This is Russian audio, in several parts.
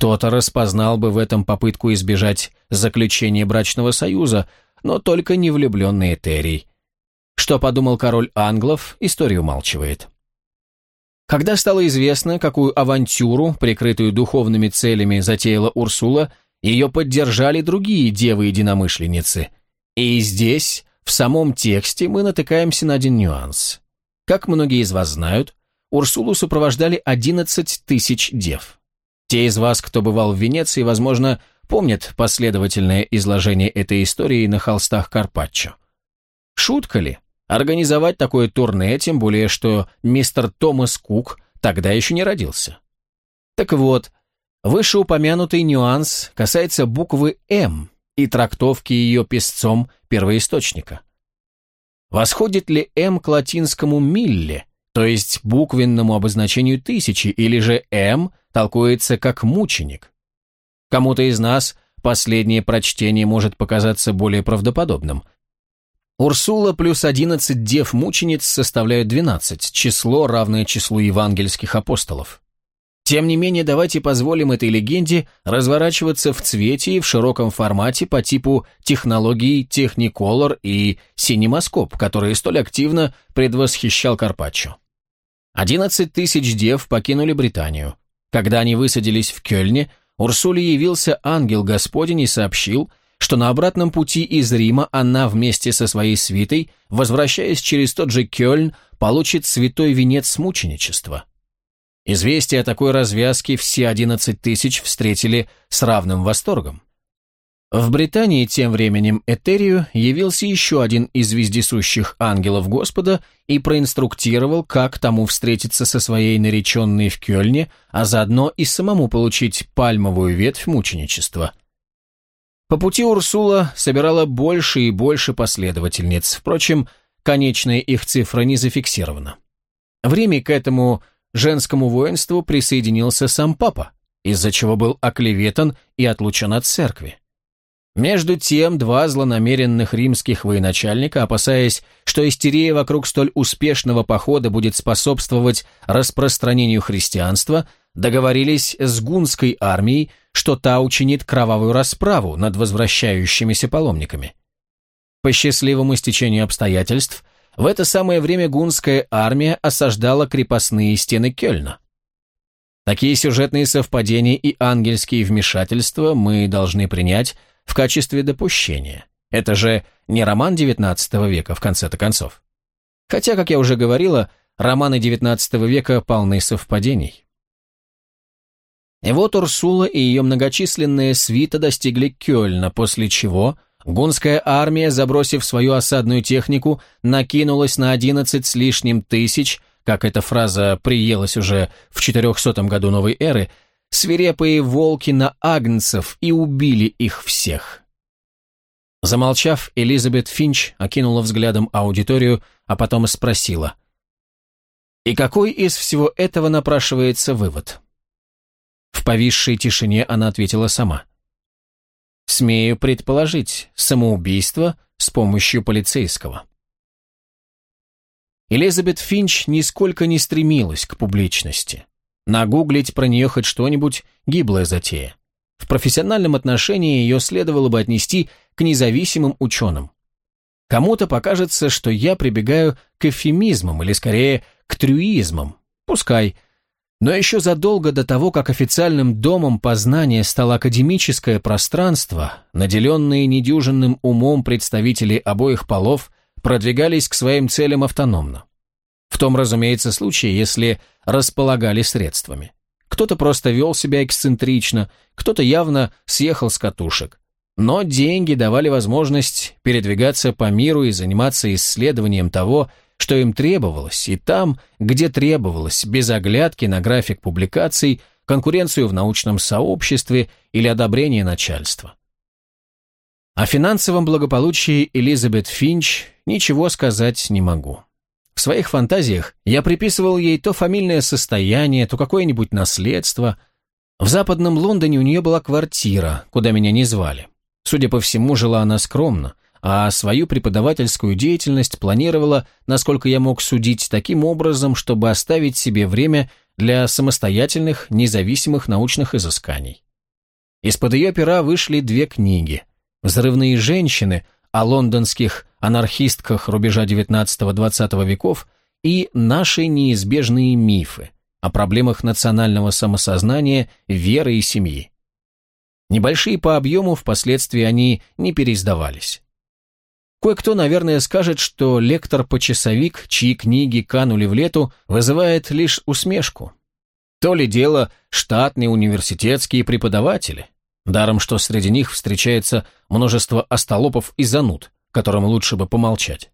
Кто-то распознал бы в этом попытку избежать заключения брачного союза, но только не влюбленный Этерий. Что подумал король англов, история умалчивает. Когда стало известно, какую авантюру, прикрытую духовными целями, затеяла Урсула, ее поддержали другие девы-единомышленницы. И здесь, в самом тексте, мы натыкаемся на один нюанс. Как многие из вас знают, Урсулу сопровождали 11 тысяч дев. Те из вас, кто бывал в Венеции, возможно, помнят последовательное изложение этой истории на холстах Карпаччо. Шутка ли? Организовать такое турне, тем более, что мистер Томас Кук тогда еще не родился. Так вот, вышеупомянутый нюанс касается буквы «М» и трактовки ее песцом первоисточника. Восходит ли «М» к латинскому «милле», то есть буквенному обозначению тысячи, или же «М» толкуется как «мученик»? Кому-то из нас последнее прочтение может показаться более правдоподобным – Урсула плюс 11 дев-мучениц составляют 12, число, равное числу евангельских апостолов. Тем не менее, давайте позволим этой легенде разворачиваться в цвете и в широком формате по типу технологий Technicolor и Cinemascope, которые столь активно предвосхищал Карпаччо. 11 тысяч дев покинули Британию. Когда они высадились в Кёльне, Урсуле явился ангел Господень и сообщил, что на обратном пути из Рима она вместе со своей свитой, возвращаясь через тот же Кёльн, получит святой венец мученичества. Известие о такой развязке все 11 тысяч встретили с равным восторгом. В Британии тем временем Этерию явился еще один из вездесущих ангелов Господа и проинструктировал, как тому встретиться со своей нареченной в Кёльне, а заодно и самому получить пальмовую ветвь мученичества – по пути Урсула собирала больше и больше последовательниц, впрочем, конечная их цифра не зафиксирована. В Риме к этому женскому воинству присоединился сам папа, из-за чего был оклеветан и отлучен от церкви. Между тем, два злонамеренных римских военачальника, опасаясь, что истерия вокруг столь успешного похода будет способствовать распространению христианства, договорились с гунской армией, что та учинит кровавую расправу над возвращающимися паломниками. По счастливому стечению обстоятельств, в это самое время гунская армия осаждала крепостные стены Кёльна. Такие сюжетные совпадения и ангельские вмешательства мы должны принять в качестве допущения. Это же не роман XIX века, в конце-то концов. Хотя, как я уже говорила, романы XIX века полны совпадений. И вот Урсула и ее многочисленная свита достигли Кёльна, после чего гунская армия, забросив свою осадную технику, накинулась на одиннадцать с лишним тысяч, как эта фраза приелась уже в 400 году новой эры, свирепые волки на агнцев и убили их всех. Замолчав, Элизабет Финч окинула взглядом аудиторию, а потом спросила. «И какой из всего этого напрашивается вывод?» В повисшей тишине она ответила сама. «Смею предположить, самоубийство с помощью полицейского». Элизабет Финч нисколько не стремилась к публичности. Нагуглить про нее хоть что-нибудь – гиблая затея. В профессиональном отношении ее следовало бы отнести к независимым ученым. Кому-то покажется, что я прибегаю к эвфемизмам или, скорее, к трюизмам. Пускай – но еще задолго до того, как официальным домом познания стало академическое пространство, наделенные недюжинным умом представители обоих полов продвигались к своим целям автономно. В том, разумеется, случае, если располагали средствами. Кто-то просто вел себя эксцентрично, кто-то явно съехал с катушек. Но деньги давали возможность передвигаться по миру и заниматься исследованием того, что им требовалось, и там, где требовалось, без оглядки на график публикаций, конкуренцию в научном сообществе или одобрение начальства. О финансовом благополучии Элизабет Финч ничего сказать не могу. В своих фантазиях я приписывал ей то фамильное состояние, то какое-нибудь наследство. В западном Лондоне у нее была квартира, куда меня не звали. Судя по всему, жила она скромно, а свою преподавательскую деятельность планировала, насколько я мог судить, таким образом, чтобы оставить себе время для самостоятельных, независимых научных изысканий. Из-под ее пера вышли две книги «Взрывные женщины» о лондонских анархистках рубежа XIX-XX веков и «Наши неизбежные мифы» о проблемах национального самосознания, веры и семьи. Небольшие по объему, впоследствии они не переиздавались. Кое-кто, наверное, скажет, что лектор-почасовик, чьи книги канули в лету, вызывает лишь усмешку. То ли дело штатные университетские преподаватели, даром что среди них встречается множество остолопов и зануд, которым лучше бы помолчать.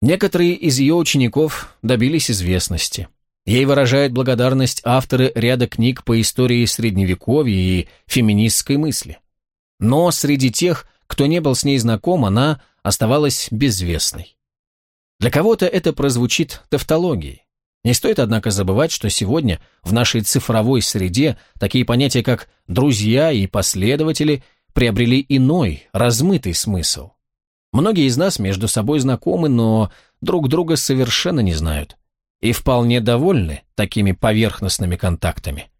Некоторые из ее учеников добились известности. Ей выражают благодарность авторы ряда книг по истории Средневековья и феминистской мысли. Но среди тех, кто не был с ней знаком, она оставалась безвестной. Для кого-то это прозвучит тавтологией. Не стоит, однако, забывать, что сегодня в нашей цифровой среде такие понятия, как «друзья» и «последователи» приобрели иной, размытый смысл. Многие из нас между собой знакомы, но друг друга совершенно не знают и вполне довольны такими поверхностными контактами.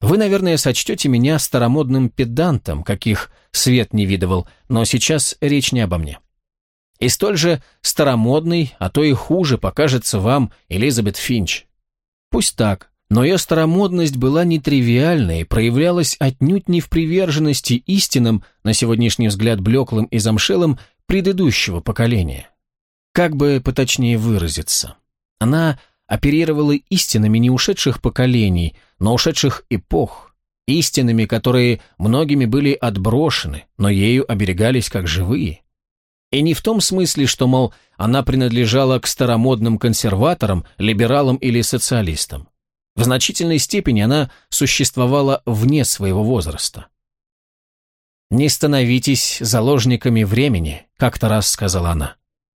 Вы, наверное, сочтете меня старомодным педантом, каких свет не видывал, но сейчас речь не обо мне. И столь же старомодный, а то и хуже покажется вам Элизабет Финч. Пусть так, но ее старомодность была нетривиальной проявлялась отнюдь не в приверженности истинам, на сегодняшний взгляд блеклым и замшелым, предыдущего поколения. Как бы поточнее выразиться. Она оперировала истинами не ушедших поколений, но ушедших эпох, истинами, которые многими были отброшены, но ею оберегались как живые. И не в том смысле, что, мол, она принадлежала к старомодным консерваторам, либералам или социалистам. В значительной степени она существовала вне своего возраста. «Не становитесь заложниками времени», — как-то раз сказала она.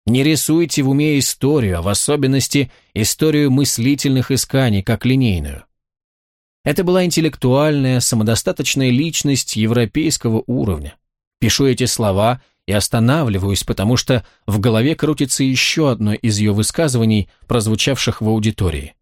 Не рисуйте в уме историю, а в особенности историю мыслительных исканий, как линейную. Это была интеллектуальная, самодостаточная личность европейского уровня. Пишу эти слова и останавливаюсь, потому что в голове крутится еще одно из ее высказываний, прозвучавших в аудитории.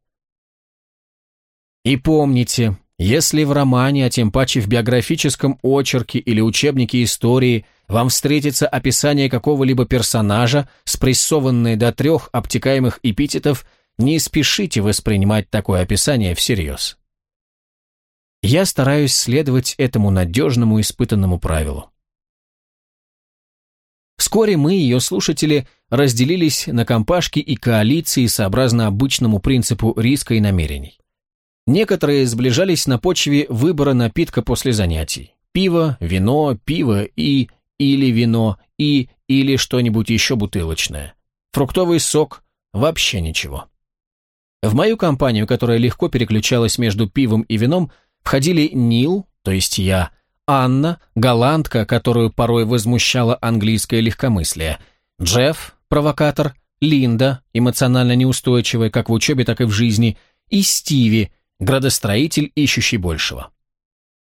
И помните, если в романе, а тем паче в биографическом очерке или учебнике истории – вам встретится описание какого-либо персонажа, спрессованное до трех обтекаемых эпитетов, не спешите воспринимать такое описание всерьез. Я стараюсь следовать этому надежному испытанному правилу. Вскоре мы, ее слушатели, разделились на компашки и коалиции сообразно обычному принципу риска и намерений. Некоторые сближались на почве выбора напитка после занятий. Пиво, вино, пиво и или вино, и или что-нибудь еще бутылочное. Фруктовый сок – вообще ничего. В мою компанию, которая легко переключалась между пивом и вином, входили Нил, то есть я, Анна, голландка, которую порой возмущало английское легкомыслие, Джефф, провокатор, Линда, эмоционально неустойчивая как в учебе, так и в жизни, и Стиви, градостроитель, ищущий большего.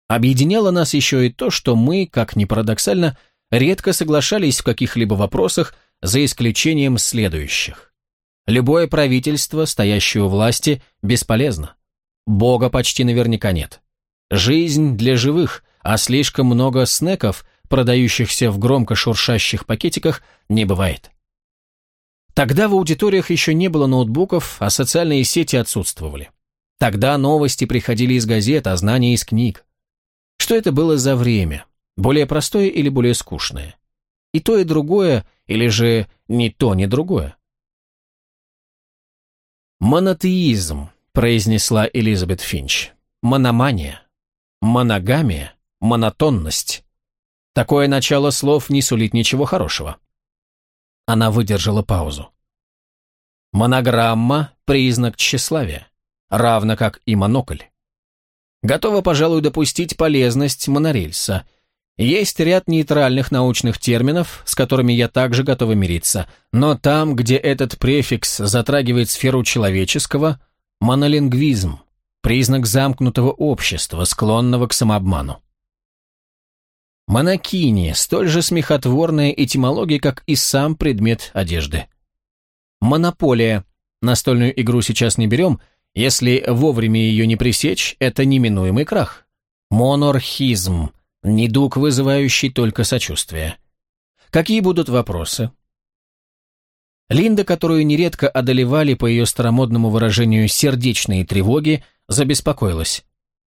Объединяло нас еще и то, что мы, как ни парадоксально, редко соглашались в каких-либо вопросах, за исключением следующих. Любое правительство, стоящее у власти, бесполезно. Бога почти наверняка нет. Жизнь для живых, а слишком много снеков, продающихся в громко шуршащих пакетиках, не бывает. Тогда в аудиториях еще не было ноутбуков, а социальные сети отсутствовали. Тогда новости приходили из газет, а знания из книг. Что это было за время? Более простое или более скучное? И то, и другое, или же ни то, ни другое? «Монотеизм», — произнесла Элизабет Финч. «Мономания. Моногамия. Монотонность. Такое начало слов не сулит ничего хорошего». Она выдержала паузу. «Монограмма — признак тщеславия, равно как и монокль. Готова, пожалуй, допустить полезность монорельса — есть ряд нейтральных научных терминов, с которыми я также готова мириться, но там, где этот префикс затрагивает сферу человеческого, монолингвизм – признак замкнутого общества, склонного к самообману. Монокини – столь же смехотворная этимология, как и сам предмет одежды. Монополия – настольную игру сейчас не берем, если вовремя ее не пресечь, это неминуемый крах. Монорхизм. Недуг, вызывающий только сочувствие. Какие будут вопросы? Линда, которую нередко одолевали по ее старомодному выражению сердечные тревоги, забеспокоилась.